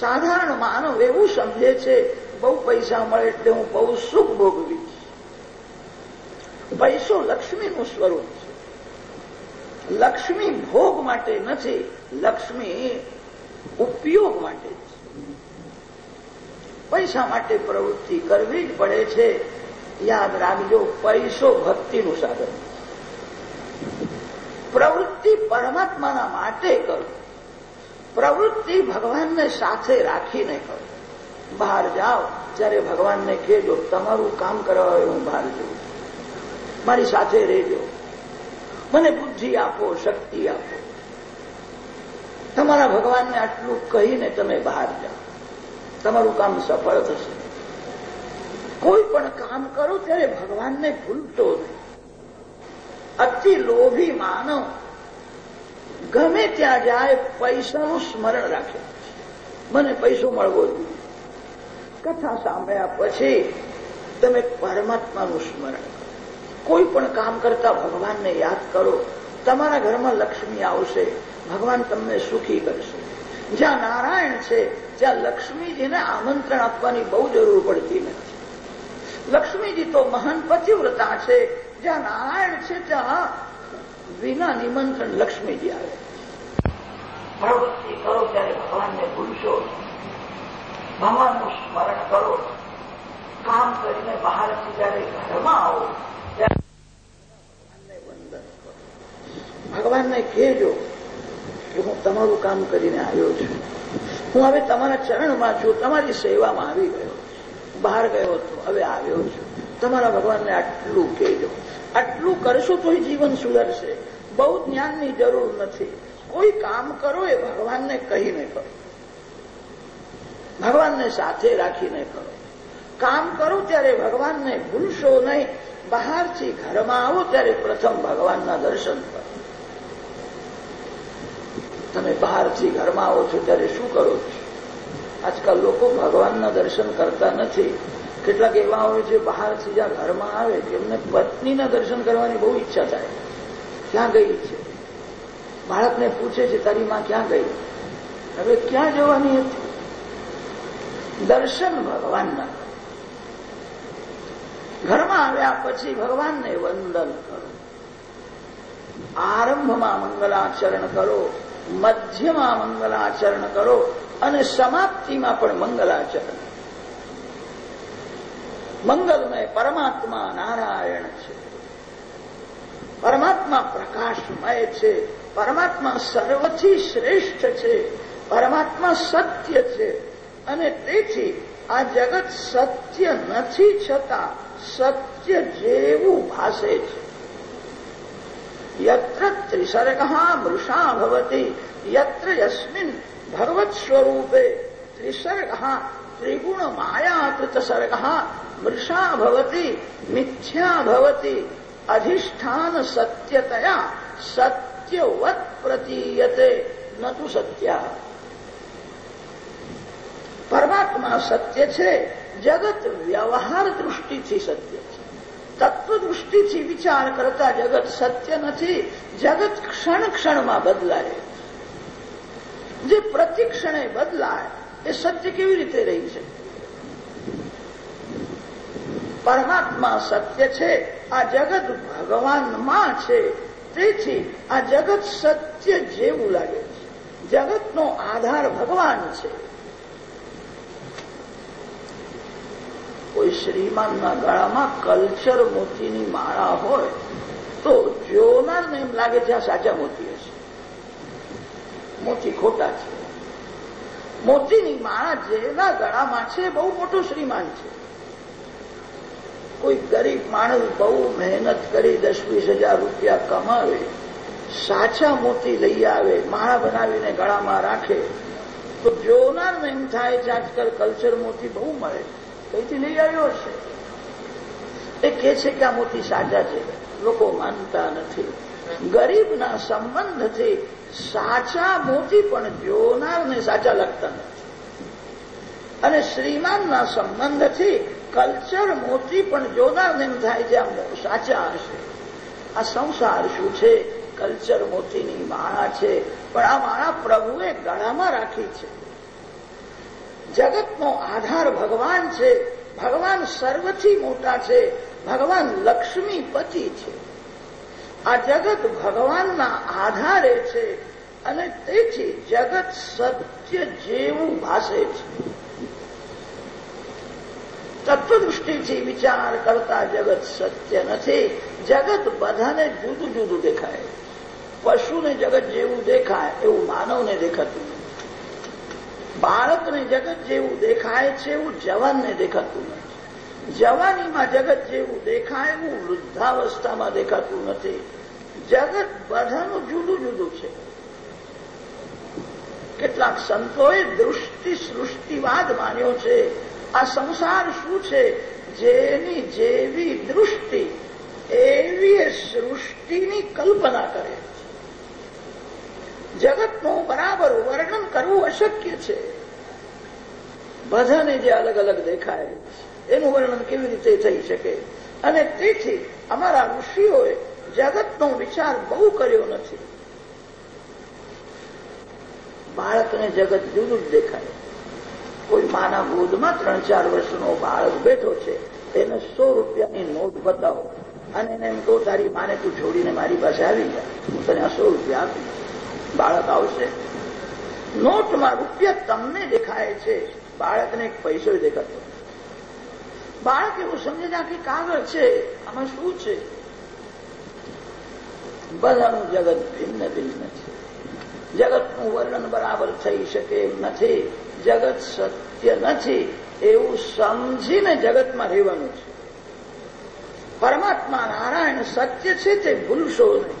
સાધારણ માનવ એવું સમજે છે, બહુ પૈસા મળે એટલે હું બહુ સુખ ભોગવીશ. પૈસો લક્ષ્મીનું સ્વરૂપ છે. લક્ષ્મી ભોગ માટે નથી, લક્ષ્મી ઉપયોગ માટે પૈસા માટે પ્રવૃત્તિ કરવી જ પડે છે. યાદ રાખજો, પૈસો ભક્તિનું સાધન પ્રવૃત્તિ પરમાત્માના માટે કરો. પ્રવૃત્તિ ભગવાનને સાથે રાખીને કરો. બહાર જાઓ ત્યારે ભગવાનને કહેજો, તમારું કામ કરવા હોય હું બહાર જઉં મારી સાથે રહેજો. મને બુદ્ધિ આપો, શક્તિ આપો. તમારા ભગવાનને આટલું કહીને તમે બહાર જાઓ. તમારું કામ સફળ થશે. કોઈ પણ કામ કરો ત્યારે ભગવાનને ભૂલતો નહીં. અતિ લોભી માનવ ગમે ત્યાં જાય, પૈસાનું સ્મરણ રાખે. મને પૈસો મળવો જોઈએ. કથા સાંભળ્યા પછી તમે પરમાત્માનું સ્મરણ કોઈ પણ કામ કરતા ભગવાનને યાદ કરો. તમારા ઘરમાં લક્ષ્મી આવશે. ભગવાન તમને સુખી કરશે. જ્યાં નારાયણ છે, ત્યાં લક્ષ્મીજીને આમંત્રણ આપવાની બહુ જરૂર પડતી નથી. લક્ષ્મીજી તો મહાન પતિવ્રતા છે. જ્યાં નારાયણ છે, ત્યાં વિના નિમંત્રણ લક્ષ્મીજી આવે. પ્રવૃત્તિ કરો ત્યારે ભગવાનને ભૂલશો. ભગવાનનું સ્મરણ કરો. કામ કરીને બહારથી જયારે ઘરમાં આવો ત્યારે ભગવાનને વંદન કરો. ભગવાનને કહેજો કે હું તમારું કામ કરીને આવ્યો છું. હું હવે તમારા ચરણમાં છું તમારી સેવામાં આવી ગયો બહાર ગયો હતો હવે આવ્યો છું. તમારા ભગવાનને આટલું કહેજો. આટલું કરશો તો જીવન સુધરશે. બહુ જ્ઞાનની જરૂર નથી. કોઈ કામ કરો એ ભગવાનને કહીને કરો. ભગવાનને સાથે રાખીને કરો. કામ કરો ત્યારે ભગવાનને ભૂલશો નહીં. બહારથી ઘરમાં આવો ત્યારે પ્રથમ ભગવાનના દર્શન કરો. તમે બહારથી ઘરમાં આવો છો ત્યારે શું કરો છો? આજકાલ લોકો ભગવાનના દર્શન કરતા નથી. કેટલાક એવા હોય છે બહાર સીધા ઘરમાં આવે એમને પત્નીના દર્શન કરવાની બહુ ઈચ્છા થાય. ક્યાં ગઈ છે? બાળકને પૂછે છે, તારી માં ક્યાં ગઈ? હવે ક્યાં જવાની હતી? દર્શન ભગવાનના. ઘરમાં આવ્યા પછી ભગવાનને વંદન કરો. આરંભમાં મંગલાચરણ કરો, મધ્યમાં મંગલાચરણ કરો અને સમાપ્તિમાં પણ મંગલાચરણ મંગલમય પરમાત્મા નારાયણ છે. પરમાત્મા પ્રકાશમય છે. પરમાત્મા સર્વથી શ્રેષ્ઠ છે. પરમાત્મા સત્ય છે. અને તેથી આ જગત સત્ય નથી છતાં સત્ય જેવું ભાષે છે. યત્ર ત્રિસર્ગ મૃષા ભવતી, યત્ર યસ્મિન ભગવત સ્વરૂપે ત્રિસર્ગ ત્રિગુણ માયાકૃત સર્ગ મૃષા ભવતી મિથ્યા ભવતી અધિષ્ઠાન સત્યતયા સત્યવત પ્રતીયતે ન તુ સત્યા પરમાત્મા સત્ય છે જગત વ્યવહાર દૃષ્ટિથી સત્ય છે તત્વ દૃષ્ટિથી વિચાર કરતા જગત સત્ય નથી જગત ક્ષણ ક્ષણમાં બદલાય જે પ્રતિક્ષણે બદલાય એ સત્ય કેવી રીતે રહી છે? પરમાત્મા સત્ય છે, આ જગત ભગવાનમાં છે. તેથી આ જગત સત્ય જેવું લાગે છે. જગતનો આધાર ભગવાન છે. કોઈ શ્રીમાનના ગળામાં કલ્ચર મોતીની માળા હોય, તો જોનારને એમ લાગે છે આ સાચા મોતી હશે. મોતી ખોટા છે. મોતીની માળા જેના ગળામાં છે, બહુ મોટું શ્રીમાન છે. કોઈ ગરીબ માણસ બહુ મહેનત કરી દસ વીસ હજાર રૂપિયા કમાવે, સાચા મોતી લઈ આવે, માળા બનાવીને ગળામાં રાખે, તો જોનારને એમ થાય છે, આજકાલ કલ્ચર મોતી બહુ મળે. કઈથી લઈ આવ્યો છે એ કે છે કે આ મોતી સાચા છે. લોકો માનતા નથી. ગરીબના સંબંધથી સાચા મોતી પણ જોનારને સાચા લાગતા નથી. અને શ્રીમાનના સંબંધથી કલ્ચર મોતી પણ જોનારને એમ થાય છે, આ સાચા હશે. આ સંસાર શું છે? કલ્ચર મોતીની માળા છે. પણ આ માળા પ્રભુએ ગળામાં રાખી છે. જગતનો આધાર ભગવાન છે. ભગવાન સર્વથી મોટા છે. ભગવાન લક્ષ્મીપતિ છે. આ જગત ભગવાનના આધારે છે અને તેથી જગત સત્ય જેવું ભાષે છે. તત્વદૃષ્ટિથી વિચાર કરતા જગત સત્ય નથી. જગત બધાને જુદું જુદું દેખાય. પશુને જગત જેવું દેખાય એવું માનવને દેખાતું નથી. બાળકને જગત જેવું દેખાય છે એવું જવાનને દેખાતું નથી. જવાનીમાં જગત જેવું દેખાય એવું વૃદ્ધાવસ્થામાં દેખાતું નથી. જગત બધાનું જુદું જુદું છે. કેટલાક સંતોએ દૃષ્ટિ સૃષ્ટિવાદ માન્યો છે. આ સંસાર શું છે? જેની જેવી દૃષ્ટિ એવી સૃષ્ટિની કલ્પના કરે જગતનું બરાબર વર્ણન કરવું અશક્ય છે. બધાને જે અલગ અલગ દેખાય એનું વર્ણન કેવી રીતે થઈ શકે? અને તેથી અમારા ઋષિઓએ જગતનો વિચાર બહુ કર્યો નથી. બાળકને જગત જુદું જ દેખાય. કોઈ માના ગોદમાં ત્રણ ચાર વર્ષનો બાળક બેઠો છે એને સો રૂપિયાની નોટ બતાવો. અને એને એમ કહો, તારી માને તું છોડીને મારી પાસે આવી જાય હું તને આ સો રૂપિયા આપી બાળક આવશે. નોટમાં રૂપિયા તમને દેખાય છે. બાળકને એક પૈસો દેખાતો. બાળક એવું સમજે આખી કાગળ છે, આમાં શું છે? બધાનું જગત ભિન્ન ભિન્ન છે. જગતનું વર્ણન બરાબર થઈ શકે એમ નથી. જગત સત્ય નથી. એવું સમજીને જગતમાં રહેવાનું છે. પરમાત્મા નારાયણ સત્ય છે તે ભૂલશો નહીં.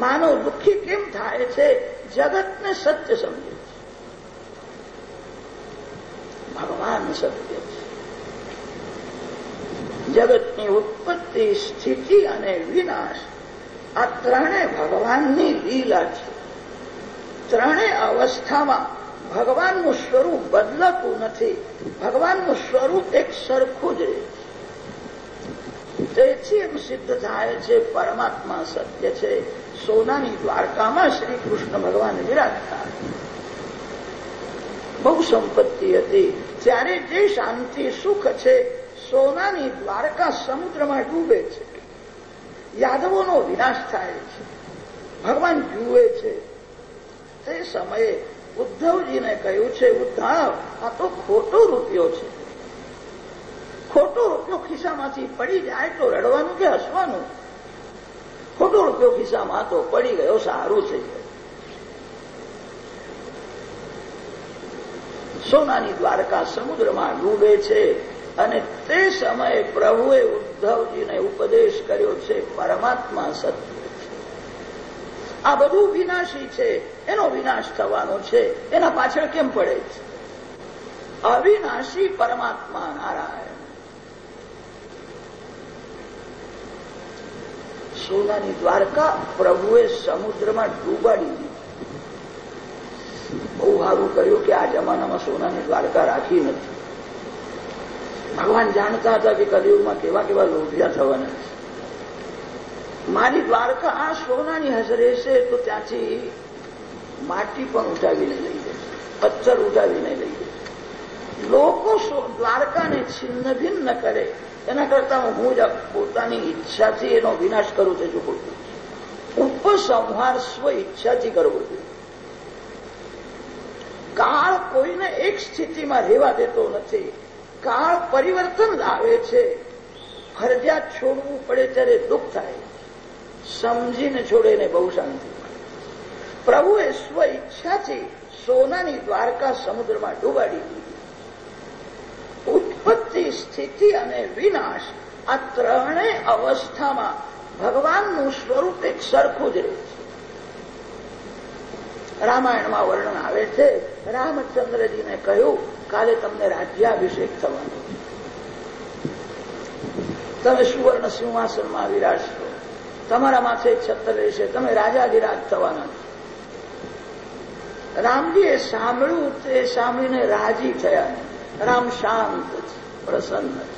માનવ દુઃખી કેમ થાય છે? જગતને સત્ય સમજે છે. ભગવાન સત્ય જગતની ઉત્પત્તિ, સ્થિતિ અને વિનાશ આ ત્રણે ભગવાનની લીલા છે. ત્રણેય અવસ્થામાં ભગવાનનું સ્વરૂપ બદલાતું નથી. ભગવાનનું સ્વરૂપ એક સરખું જ રહે તેથી એમ સિદ્ધ થાય છે, પરમાત્મા સત્ય છે. સોનાની દ્વારકામાં શ્રી કૃષ્ણ ભગવાન વિરાજતા. બહુ સંપત્તિ હતી. ત્યારે જે શાંતિ, સુખ છે સોનાની દ્વારકા સમુદ્રમાં ડૂબે છે. યાદવોનો વિનાશ થાય છે. ભગવાન જુએ છે. તે સમયે ઉદ્ધવજીને કહ્યું છે, ઉદ્ધવ, આ તો ખોટો રૂપિયો છે. ખોટો રૂપિયો ખિસ્સામાંથી પડી જાય તો રડવાનું કે હસવાનું? ખોટો રૂપિયો ખિસ્સામાં તો પડી ગયો, સારું છે સોનાની દ્વારકા સમુદ્રમાં ડૂબે છે. અને તે સમયે પ્રભુએ ઉદ્ધવજીને ઉપદેશ કર્યો છે, પરમાત્મા સત્ય આ બધું વિનાશી છે. એનો વિનાશ થવાનો છે. એના પાછળ કેમ પડે છે? અવિનાશી પરમાત્મા નારાયણ. સોનાની દ્વારકા પ્રભુએ સમુદ્રમાં ડૂબાડી દીધી. બહુ સારું કર્યું કે આ જમાનામાં સોનાની દ્વારકા રાખી નથી. ભગવાન જાણતા હતા કે કલયુગમાં કેવા કેવા લોભિયા થવાના છે. મારી દ્વારકા આ સોનાની હસરેશે તો ત્યાંથી માટી પણ ઉઠાવીને લઈ જશે. પથ્થર ઉઠાવીને લઈ જશે. લોકો દ્વારકાને છિન્ન ભિન્ન કરે. એના કરતા હું જ પોતાની ઈચ્છાથી એનો વિનાશ કરું છું જો ખોટું ઉપસંહાર સ્વ ઈચ્છાથી કરવો જોઈએ. કાળ કોઈને એક સ્થિતિમાં રહેવા દેતો નથી. કાળ પરિવર્તન લાવે છે? ફરજિયાત છોડવું પડે ત્યારે દુઃખ થાય. સમજીને છોડે ને બહુ શાંતિ. પ્રભુએ સ્વ ઈચ્છાથી સોનાની દ્વારકા સમુદ્રમાં ડૂબાડી દીધી. ઉત્પત્તિ, સ્થિતિ અને વિનાશ આ ત્રણેય અવસ્થામાં ભગવાનનું સ્વરૂપ એક સરખું જ રહે છે. રામાયણમાં વર્ણન આવે છે, રામચંદ્રજીને કહ્યું કાલે તમને રાજ્યાભિષેક થવાનો. તમે સુવર્ણ સિંહાસનમાં વિરાજશો તમારા માથે છત્ર રહેશે. તમે રાજાધિરાજ થવાના રામજીએ સાંભળ્યું તે સાંભળીને રાજી થયા. રામ શાંત છે, પ્રસન્ન છે.